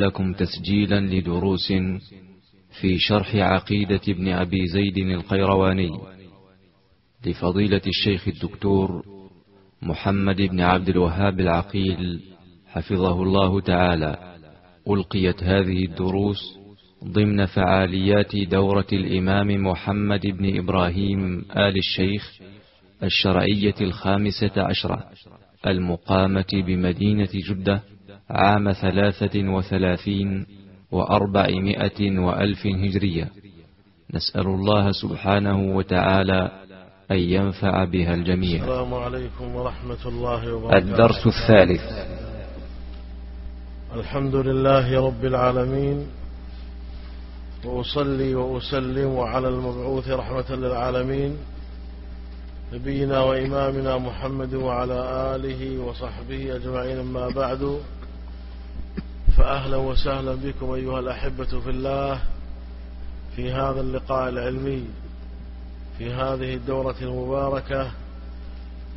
لكم تسجيلا لدروس في شرح عقيدة ابن أبي زيد القيرواني لفضيلة الشيخ الدكتور محمد بن عبد الوهاب العقيل حفظه الله تعالى. ألقيت هذه الدروس ضمن فعاليات دورة الإمام محمد بن إبراهيم آل الشيخ الشرعية الخامسة عشرة المقامة بمدينة جدة عام ثلاثة وثلاثين وأربعمائة وألف هجرية. نسأل الله سبحانه وتعالى أن ينفع بها الجميع. السلام عليكم ورحمة الله وبركاته. الدرس الثالث. الحمد لله رب العالمين. وأصلي وأسلم على المبعوث رحمة للعالمين. نبينا وإمامنا محمد وعلى آله وصحبه أجمعين ما بعد. فأهلا وسهلا بكم أيها الأحبة في الله في هذا اللقاء العلمي في هذه الدورة المباركة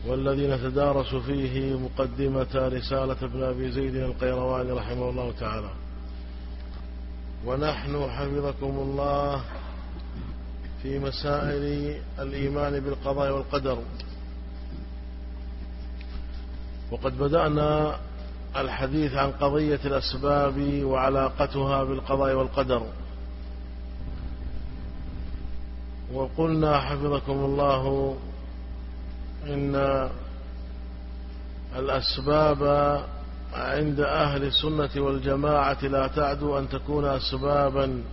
والذي نتدارس فيه مقدمة رسالة ابن أبي زيد القيرواني رحمه الله تعالى. ونحن حفظكم الله في مسائل الإيمان بالقضاء والقدر. وقد بدأنا الحديث عن قضية الأسباب وعلاقتها بالقضاء والقدر. وقلنا حفظكم الله إن الأسباب عند أهل السنة والجماعة لا تعدو أن تكون أسبابا.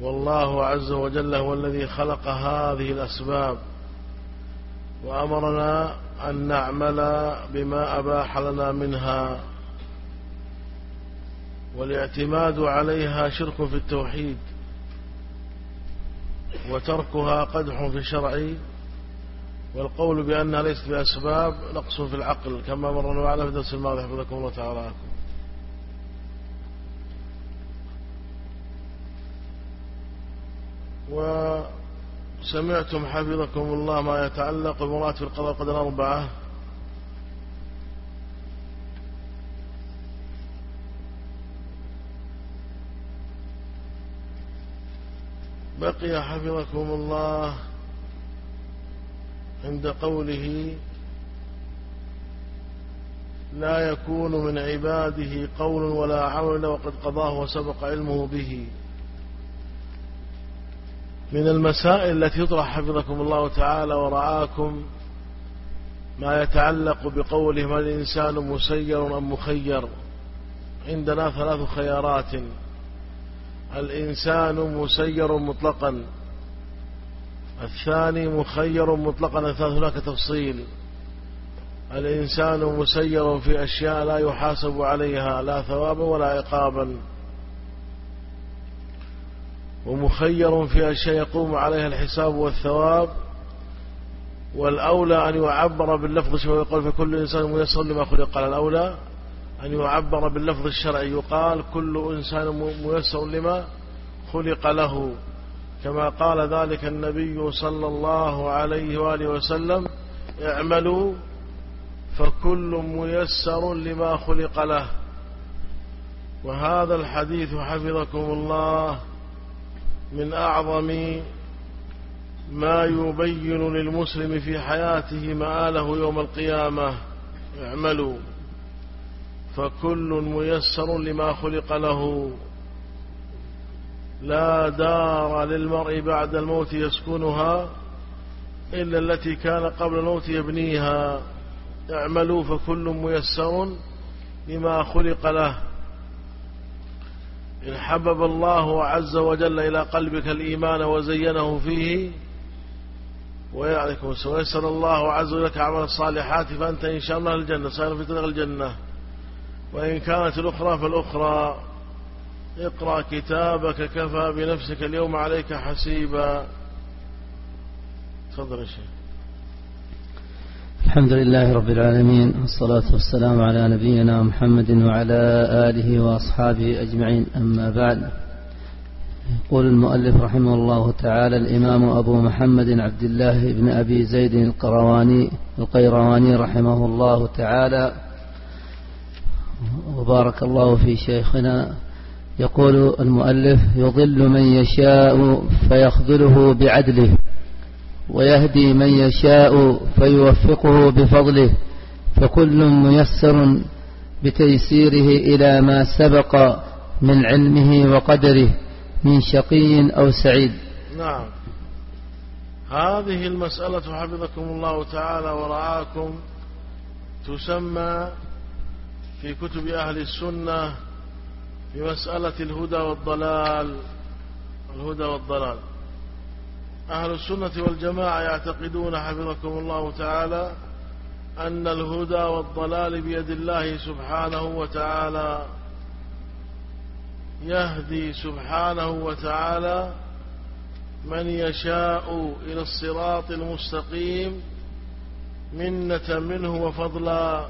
والله عز وجل هو الذي خلق هذه الأسباب. وأمرنا أن نعمل بما أباح لنا منها. والاعتماد عليها شرك في التوحيد وتركها قدح في الشرع. والقول بأنها ليست بأسباب نقص في العقل كما مرنا معنا في درس الماضي. حفظكم الله تعالى. وسمعتم حفظكم الله ما يتعلق بمرات في القضاء قدر أربعة. بقي حفظكم الله عند قوله لا يكون من عباده قول ولا عمل وقد قضاه وسبق علمه به. من المسائل التي يطرح حفظكم الله تعالى ورعاكم ما يتعلق بقوله هل الإنسان مسير أم مخير. عندنا ثلاث خيارات. الإنسان مسير مطلقا. الثاني مخير مطلقا. الثالث هناك تفصيل. الإنسان مسير في أشياء لا يحاسب عليها لا ثوابا ولا عقابا. ومخير في أشياء يقوم عليها الحساب والثواب والأولى أن يعبر باللفظ شو يقول في كل إنسان ميسر لما خلق. على الأولى أن يعبر باللفظ الشرعي. يقال كل إنسان ميسر لما خلق له. كما قال ذلك النبي صلى الله عليه وآله وسلم اعملوا فكل ميسر لما خلق له. وهذا الحديث حفظكم الله. من أعظم ما يبين للمسلم في حياته مآله يوم القيامة. اعملوا. فكل ميسر لما خلق له. لا دار للمرء بعد الموت يسكنها إلا التي كان قبل الموت يبنيها. اعملوا. فكل ميسر لما خلق له. إن حبب الله عز وجل إلى قلبك الإيمان وزينه فيه ويعليكم ويسر الله عز وجل لك عمل الصالحات فأنت إن شاء الله الجنة صار في طريق الجنة. وإن كانت الأخرى فالأخرى. اقرأ كتابك كفى بنفسك اليوم عليك حسيبا. تفضل يا شيخ. الحمد لله رب العالمين والصلاة والسلام على نبينا محمد وعلى آله وأصحابه أجمعين أما بعد. يقول المؤلف رحمه الله تعالى الإمام أبو محمد عبد الله بن أبي زيد القرواني القيرواني رحمه الله تعالى. وبارك الله في شيخنا. يقول المؤلف يضل من يشاء فيخذله بعدله. ويهدي من يشاء فيوفقه بفضله فكل ميسر بتيسيره إلى ما سبق من علمه وقدره من شقي أو سعيد. نعم. هذه المسألة حفظكم الله تعالى ورعاكم تسمى في كتب أهل السنة بمسألة الهدى والضلال الهدى والضلال. أهل السنة والجماعة يعتقدون حفظكم الله تعالى أن الهدى والضلال بيد الله سبحانه وتعالى يهدي سبحانه وتعالى من يشاء إلى الصراط المستقيم منة منه وفضلا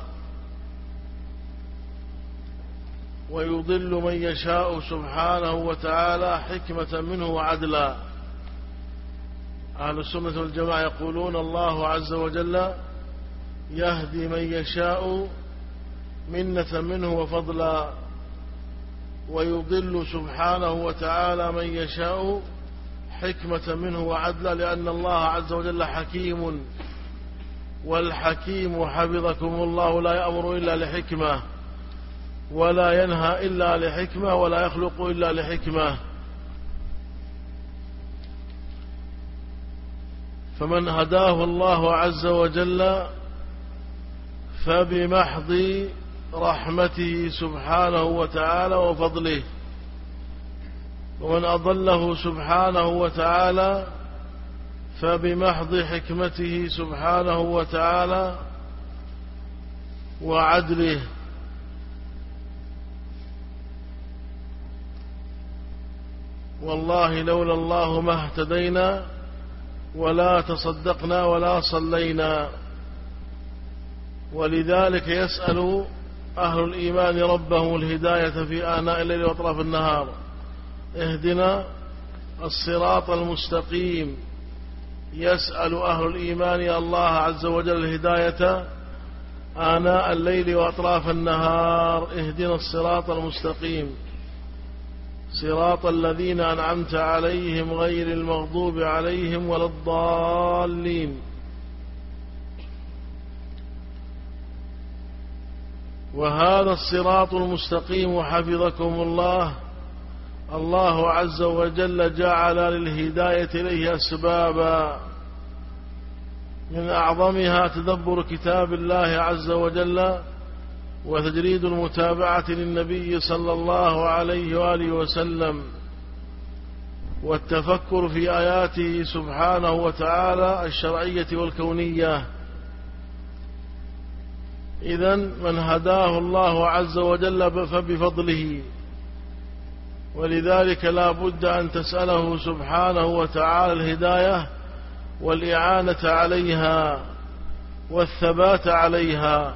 ويضل من يشاء سبحانه وتعالى حكمة منه وعدلا أهل السنة والجماعة يقولون الله عز وجل يهدي من يشاء منة منه وفضلا ويضل سبحانه وتعالى من يشاء حكمة منه وعدلا لأن الله عز وجل حكيم والحكيم حفظكم الله لا يأمر إلا لحكمة ولا ينهى إلا لحكمة ولا يخلق إلا لحكمة. فمن هداه الله عز وجل فبمحض رحمته سبحانه وتعالى وفضله. ومن أضله سبحانه وتعالى فبمحض حكمته سبحانه وتعالى وعدله. والله لولا الله ما اهتدينا ولا تصدقنا ولا صلينا. ولذلك يسأل أهل الإيمان ربهم الهداية في آناء الليل وأطراف النهار. اهدنا الصراط المستقيم. يسأل أهل الإيمان الله عز وجل الهداية آناء الليل وأطراف النهار. اهدنا الصراط المستقيم. صراط الذين أنعمت عليهم غير المغضوب عليهم ولا الضالين. وهذا الصراط المستقيم حفظكم الله. الله عز وجل جعل للهداية إليه أسبابا. من أعظمها تدبر كتاب الله عز وجل. وتجريد المتابعة للنبي صلى الله عليه وآله وسلم والتفكر في آياته سبحانه وتعالى الشرعية والكونية. إذا من هداه الله عز وجل فبفضله. ولذلك لا بد أن تسأله سبحانه وتعالى الهداية والإعانة عليها والثبات عليها.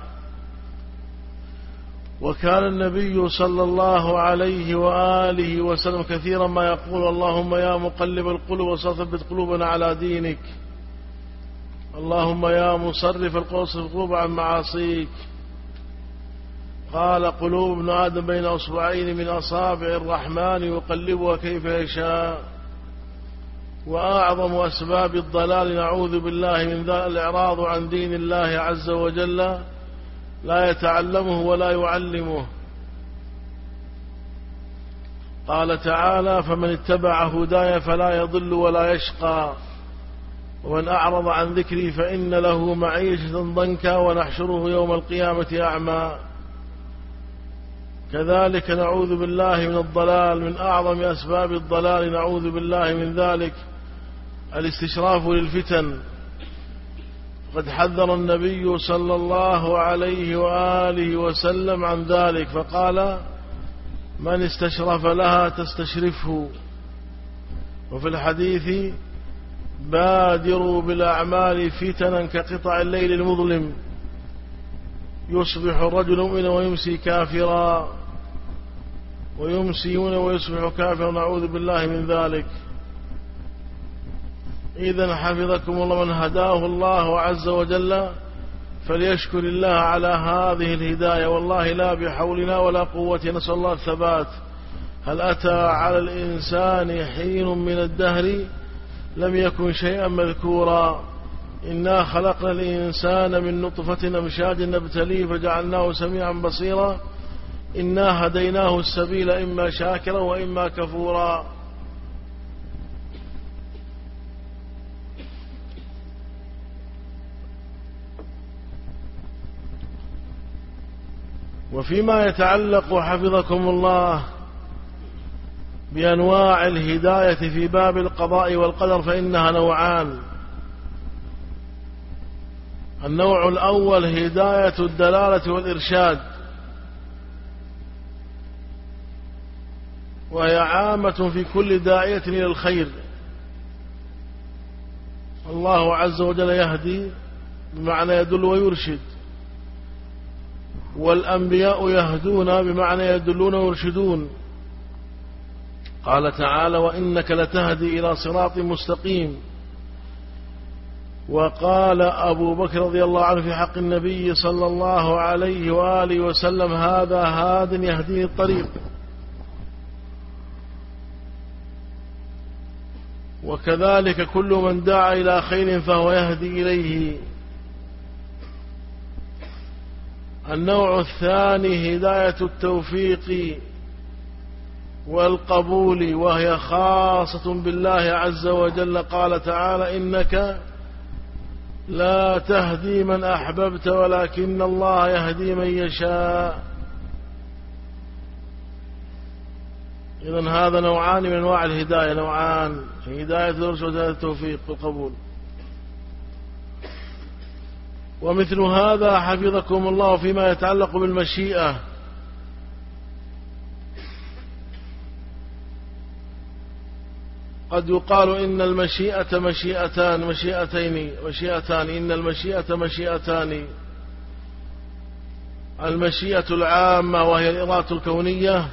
وكان النبي صلى الله عليه وآله وسلم كثيرا ما يقول اللهم يا مقلب القلوب وصثبت قلوبنا على دينك. اللهم يا مصرف القلوب عن معاصيك. قال قلوب ابن آدم بين أصبعين من أصابع الرحمن يقلبها كيف يشاء. وأعظم أسباب الضلال نعوذ بالله من ذا الإعراض عن دين الله عز وجل. لا يتعلمه ولا يعلمه. قال تعالى فمن اتبع هداي فلا يضل ولا يشقى. ومن أعرض عن ذكري فإن له معيشة ضنكا ونحشره يوم القيامة أعمى. كذلك نعوذ بالله من الضلال من أعظم أسباب الضلال نعوذ بالله من ذلك. الاستشراف للفتن. قد حذر النبي صلى الله عليه وآله وسلم عن ذلك فقال من استشرف لها تستشرفه. وفي الحديث بادروا بالأعمال فتنا كقطع الليل المظلم يصبح الرجل مؤمنا ويمسي كافرا ويمسيون ويصبح كافرا نعوذ بالله من ذلك. إذا حفظكم الله من هداه الله عز وجل فليشكر الله على هذه الهداية والله لا بحولنا ولا قوة نسأل الله الثبات. هل أتى على الإنسان حين من الدهر؟ لم يكن شيئا مذكورا. إنا خلقنا الإنسان من نطفة أمشاج نبتليه فجعلناه سميعا بصيرا. إنا هديناه السبيل إما شاكرا وإما كفورا. وفيما يتعلق حفظكم الله بأنواع الهداية في باب القضاء والقدر فإنها نوعان. النوع الأول هداية الدلالة والإرشاد وهي عامة في كل داعية إلى الخير. الله عز وجل يهدي بمعنى يدل ويرشد. والأنبياء يهدون بمعنى يدلون ويرشدون. قال تعالى وإنك لتهدي إلى صراط مستقيم. وقال أبو بكر رضي الله عنه في حق النبي صلى الله عليه وآله وسلم هذا هاد يهديني الطريق. وكذلك كل من دعا إلى خير فهو يهدي إليه. النوع الثاني هداية التوفيق والقبول وهي خاصة بالله عز وجل. قال تعالى إنك لا تهدي من أحببت ولكن الله يهدي من يشاء. إذن هذا نوعان من أنواع الهداية. نوعان هداية الرشد التوفيق والقبول. ومثل هذا حفظكم الله فيما يتعلق بالمشيئة. قد يقال إن المشيئة مشيئتان مشيئتين مشيئتان إن المشيئة مشيئتان. المشيئة العامة وهي الإرادة الكونية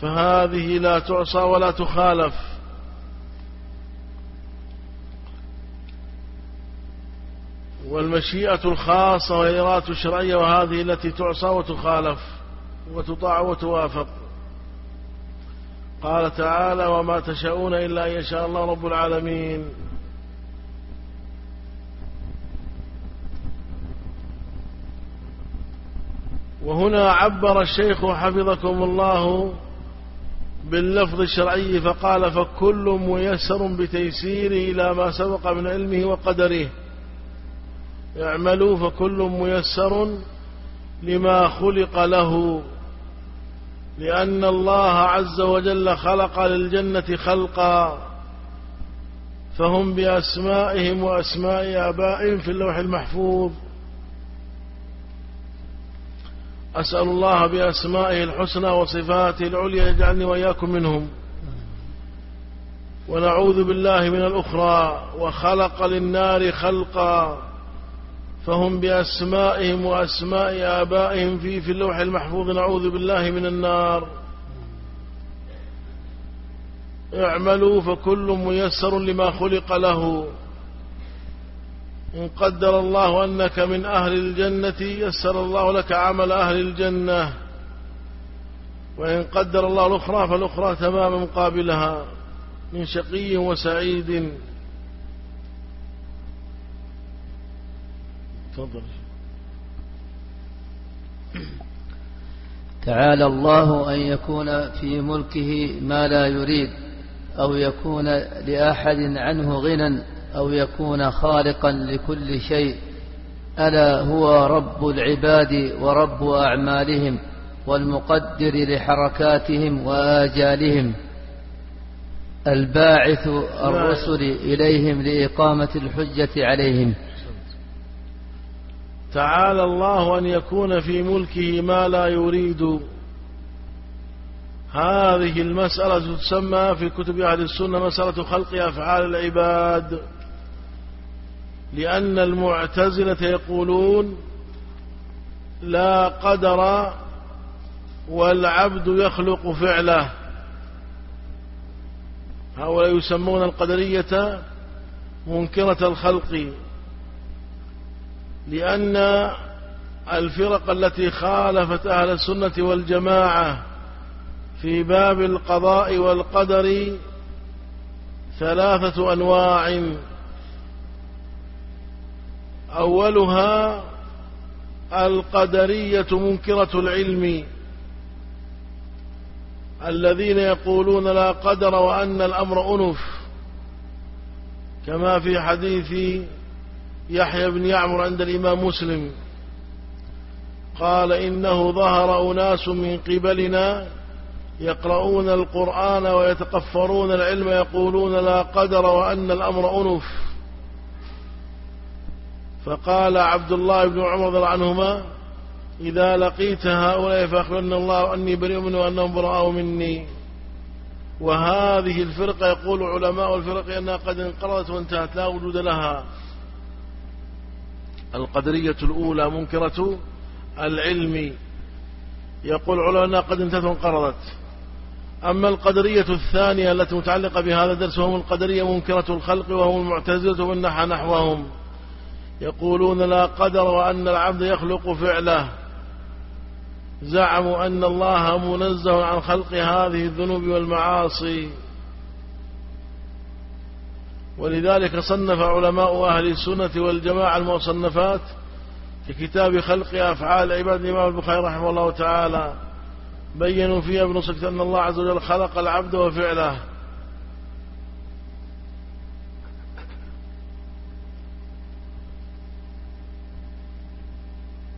فهذه لا تعصى ولا تخالف. والمشيئة الخاصة والإرادة الشرعية وهذه التي تعصى وتخالف وتطاع وتوافق. قال تعالى وما تشاءون إلا أن يشاء الله رب العالمين وهنا عبر الشيخ حفظكم الله باللفظ الشرعي فقال فكل ميسر بتيسيره إلى ما سبق من علمه وقدره اعملوا فكل ميسر لما خلق له لأن الله عز وجل خلق للجنة خلقا فهم بأسمائهم وأسماء آبائهم في اللوح المحفوظ. أسأل الله بأسمائه الحسنى وصفاته العليا يجعلني وإياكم منهم. ونعوذ بالله من الأخرى وخلق للنار خلقا. فهم بأسمائهم وأسماء آبائهم في في اللوح المحفوظ. نعوذ بالله من النار. اعملوا فكل ميسر لما خلق له. إن قدر الله أنك من أهل الجنة يسر الله لك عمل أهل الجنة. وإن قدر الله الأخرى فالأخرى تماما مقابلها من شقي وسعيد. تفضل. تعالى الله أن يكون في ملكه ما لا يريد أو يكون لأحد عنه غنى أو يكون خالقا لكل شيء. ألا هو رب العباد ورب أعمالهم والمقدر لحركاتهم وآجالهم. الباعث الرسل إليهم لإقامة الحجة عليهم. تعالى الله أن يكون في ملكه ما لا يريد. هذه المسألة تسمى في كتب أهل السنة مسألة خلق أفعال العباد. لأن المعتزلة يقولون لا قدر والعبد يخلق فعله. هؤلاء يسمون القدرية منكرة الخلق. لأن الفرق التي خالفت أهل السنة والجماعة في باب القضاء والقدر ثلاثة أنواع. أولها القدرية منكرة العلم الذين يقولون لا قدر وأن الأمر أنف كما في حديث يحيى بن يعمر عند الإمام مسلم. قال إنه ظهر أناس من قبلنا يقرؤون القرآن ويتقفرون العلم يقولون لا قدر وأن الأمر أنف. فقال عبد الله بن عمر رضي الله عنهما إذا لقيت هؤلاء فأخبرنا الله أني بريء منه وأنهم براء مني. وهذه الفرقة يقول علماء الفرق أنها قد انقرضت وانتهت لا وجود لها. القدرية الأولى منكرة العلم. يقول علماء قد انتهت وانقرضت. أما القدرية الثانية التي متعلقة بهذا الدرس وهم القدرية منكرة الخلق وهم المعتزلة والنحى نحوهم. يقولون لا قدر وأن العبد يخلق فعله. زعموا أن الله منزه عن خلق هذه الذنوب والمعاصي. ولذلك صنف علماء أهل السنة والجماعة المصنفات في كتاب خلق أفعال عباد الإمام البخاري رحمه الله تعالى بينوا فيها بنصك أن الله عز وجل خلق العبد وفعله.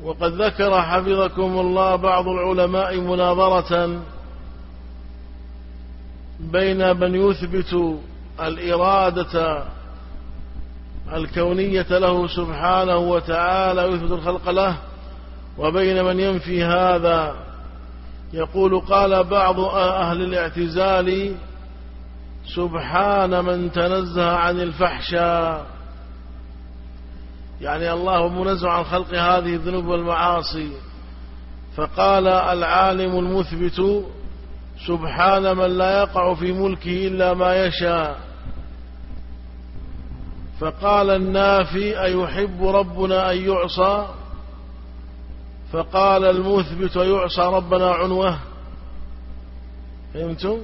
وقد ذكر حفظكم الله بعض العلماء مناظرة بين من يثبت الإرادة الكونية له سبحانه وتعالى ويثبت الخلق له وبين من ينفي هذا. يقول قال بعض أهل الاعتزال سبحان من تنزه عن الفحشاء. يعني الله منزه عن خلق هذه الذنوب والمعاصي. فقال العالم المثبت سبحان من لا يقع في ملكه إلا ما يشاء. فقال النافي أيحب ربنا أن يعصى؟ فقال المثبت يعصى ربنا عنوه. فهمتم؟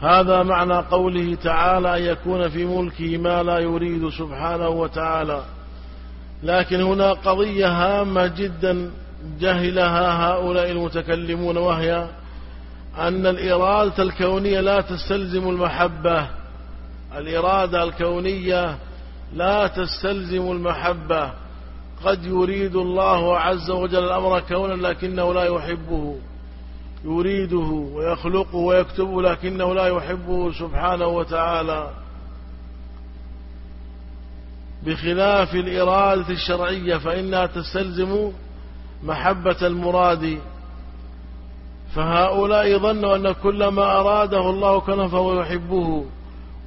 هذا معنى قوله تعالى أن يكون في ملكه ما لا يريد سبحانه وتعالى. لكن هنا قضية هامة جدا جهلها هؤلاء المتكلمون وهي أن الإرادة الكونية لا تستلزم المحبة. الإرادة الكونية لا تستلزم المحبة. قد يريد الله عز وجل الأمر كونا لكنه لا يحبه. يريده ويخلقه ويكتبه لكنه لا يحبه سبحانه وتعالى. بخلاف الإرادة الشرعية فإنها تستلزم محبة المراد فهؤلاء ظنوا أن كل ما أراده الله كان فهو يحبه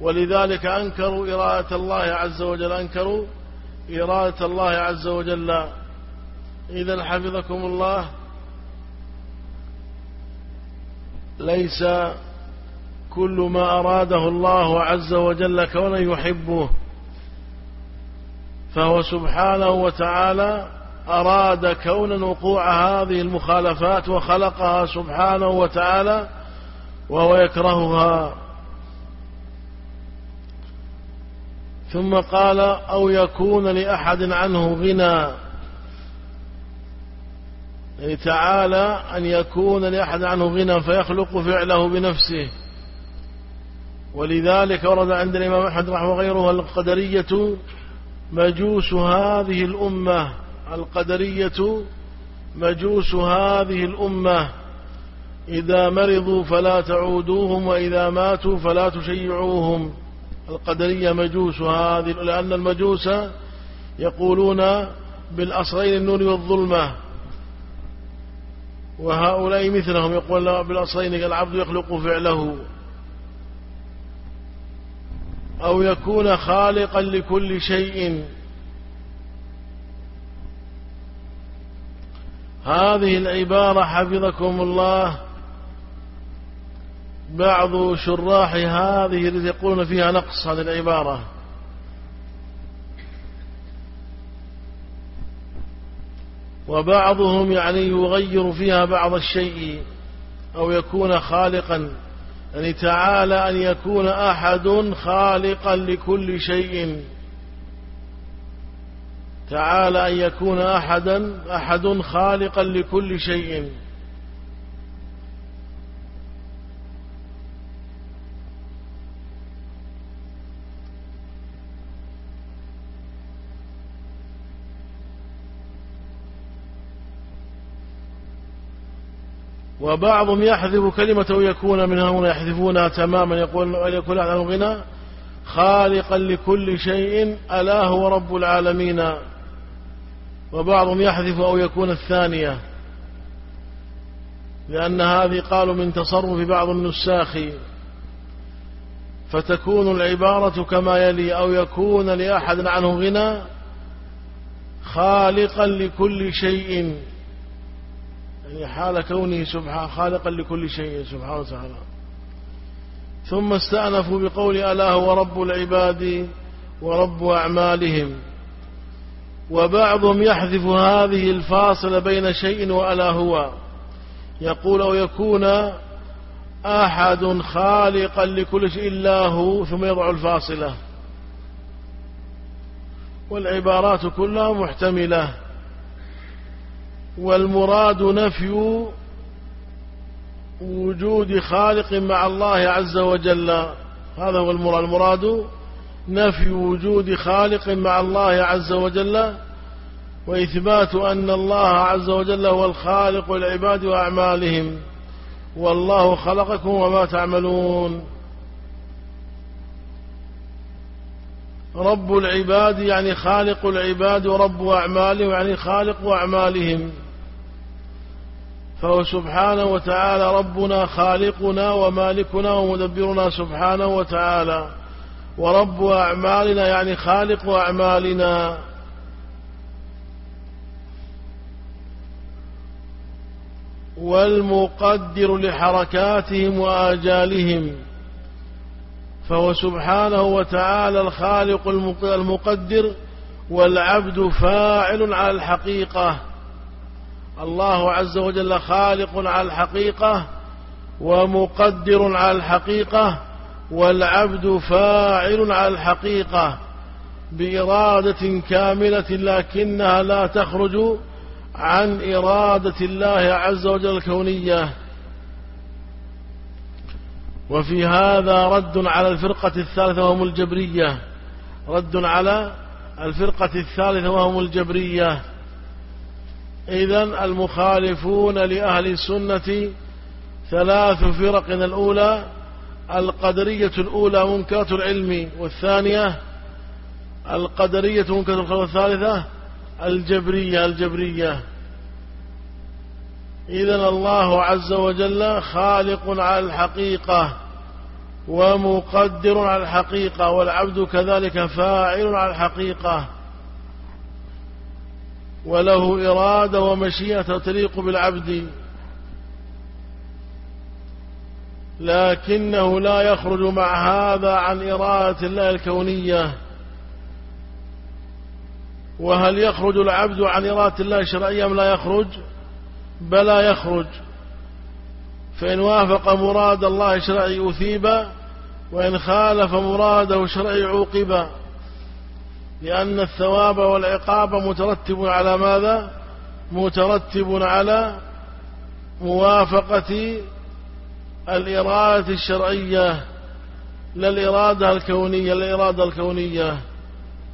ولذلك أنكروا إرادة الله عز وجل أنكروا إرادة الله عز وجل. إذا حفظكم الله ليس كل ما أراده الله عز وجل كونا يحبه فهو سبحانه وتعالى أراد كونا وقوع هذه المخالفات وخلقها سبحانه وتعالى وهو يكرهها. ثم قال أو يكون لأحد عنه غنى. يعني تعالى أن يكون لأحد عنه غنى فيخلق فعله بنفسه. ولذلك ورد عند الإمام أحمد رحمه غيره القدرية مجوس هذه الأمة. القدرية مجوس هذه الأمة. إذا مرضوا فلا تعودوهم وإذا ماتوا فلا تشيعوهم. القدرية مجوس هذه لأن المجوس يقولون بالأصغين النور والظلمة. وهؤلاء مثلهم يقول بالأصغين العبد يخلق فعله. أو يكون خالقا لكل شيء. هذه العبارة حفظكم الله. بعض شراح هذه التي يقولون فيها نقص هذه العبارة. وبعضهم يعني يغير فيها بعض الشيء أو يكون خالقا. يعني تعالى أن يكون أحد خالقا لكل شيء. تعالى أن يكون أحدا أحد خالقا لكل شيء. وبعضهم يحذف كلمة يكون من هنا يحذفونها تماما. يقول يكون عن الغنى خالقا لكل شيء ألا هو رب العالمين. وبعضهم يحذف أو يكون الثانية لأن هذه قالوا من تصرف بعض النساخ. فتكون العبارة كما يلي أو يكون لأحد عنه غنى خالقا لكل شيء. يعني حال كونه سبحانه خالقا لكل شيء سبحانه وتعالى. ثم استأنفوا بقول ألا هو رب العباد ورب أعمالهم. وبعضهم يحذف هذه الفاصلة بين شيء وألا هو. يقول أو يكون أحد خالقا لكل شيء إلا هو ثم يضع الفاصلة. والعبارات كلها محتملة. والمراد نفي وجود خالق مع الله عز وجل. هذا هو المراد. المراد نفي وجود خالق مع الله عز وجل وإثبات أن الله عز وجل هو الخالق العباد وأعمالهم. والله خلقكم وما تعملون. رب العباد يعني خالق العباد ورب أعمالهم يعني خالق أعمالهم. فهو سبحانه وتعالى ربنا خالقنا ومالكنا ومدبرنا سبحانه وتعالى. ورب أعمالنا يعني خالق أعمالنا. والمقدر لحركاتهم وآجالهم فهو سبحانه وتعالى الخالق المقدر والعبد فاعل على الحقيقة. الله عز وجل خالق على الحقيقة ومقدر على الحقيقة والعبد فاعل على الحقيقة بإرادة كاملة لكنها لا تخرج عن إرادة الله عز وجل الكونية. وفي هذا رد على الفرقة الثالثة وهم الجبرية. رد على الفرقة الثالثة وهم الجبرية. إذا المخالفون لأهل السنة ثلاث فرق. الأولى القدرية الأولى منكرة العلم والثانية القدرية منكرة الخلق والثالثة الجبرية الجبرية. إذا الله عز وجل خالق على الحقيقة ومقدر على الحقيقة والعبد كذلك فاعل على الحقيقة. وله إرادة ومشيئة تليق بالعبد. لكنه لا يخرج مع هذا عن إرادة الله الكونية. وهل يخرج العبد عن إرادة الله الشرعية أم لا يخرج؟ بلا يخرج. فإن وافق مراد الله الشرعي أثيب وإن خالف مراده الشرعي عوقب. لأن الثواب والعقاب مترتب على ماذا؟ مترتب على موافقة الإرادة الشرعية لا الإرادة الكونية الإرادة الكونية.